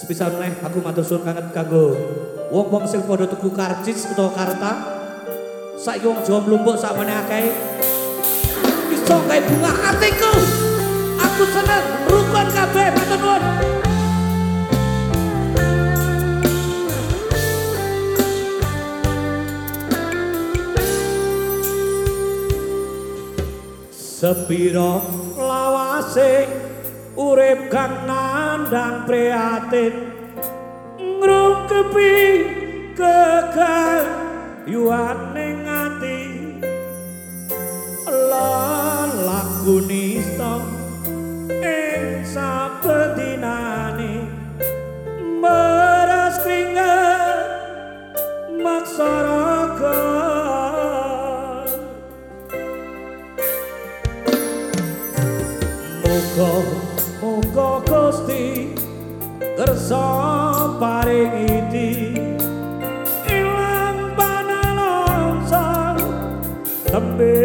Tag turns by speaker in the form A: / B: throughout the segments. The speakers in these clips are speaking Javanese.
A: Sepisah meneh aku matur suwun kangen kanggo wong-wong sing padha tuku karcis utawa karta. Saiki wong Jawa mlumpuk sakmene akeh. Iso gawe bunga atiku. Aku seneng rukun kabeh matur nuwun. Sepiro lawase urip kang nandang prihatin. Ngrungkepi kegal yuaning ati lan laku nista ing sabedinane. Meras kringet maksarakat Muga muga Gusti kersa paring iki. Ilang panalangsa tembe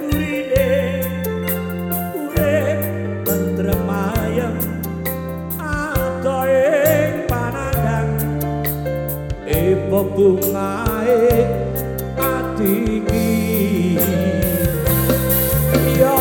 A: kurine urip tentrem ayem atoe panandang ipo bungae ati iki? Ya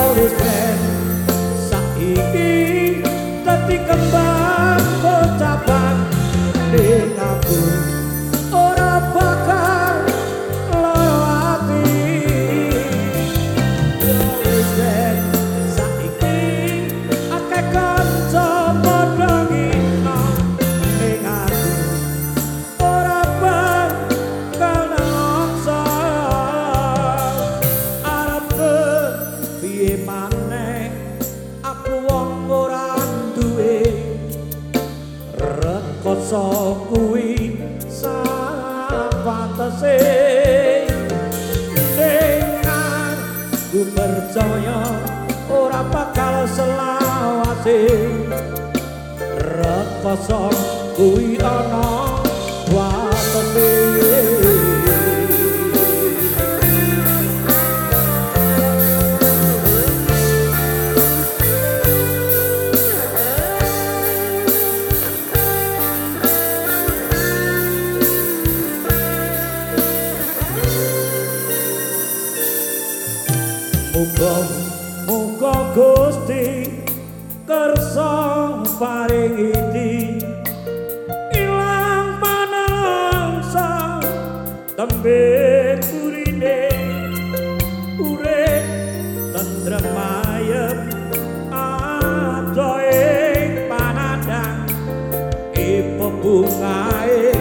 A: ora duwe. Rekoso kuwi sapatese dengan ku percaya ora bakal selawase. Rekoso kuwi ana watese Muga muga Gusti kersa paring iki ilang panalangsa tembe kurine urip tentrem ayem adoe panandang ipo bungae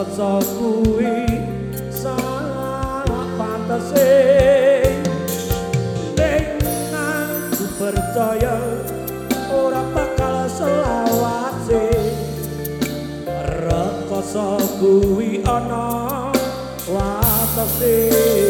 A: rekoso kuwi salah pantese. Dengan ku percaya ora bakal selawase rekoso kuwi ana watese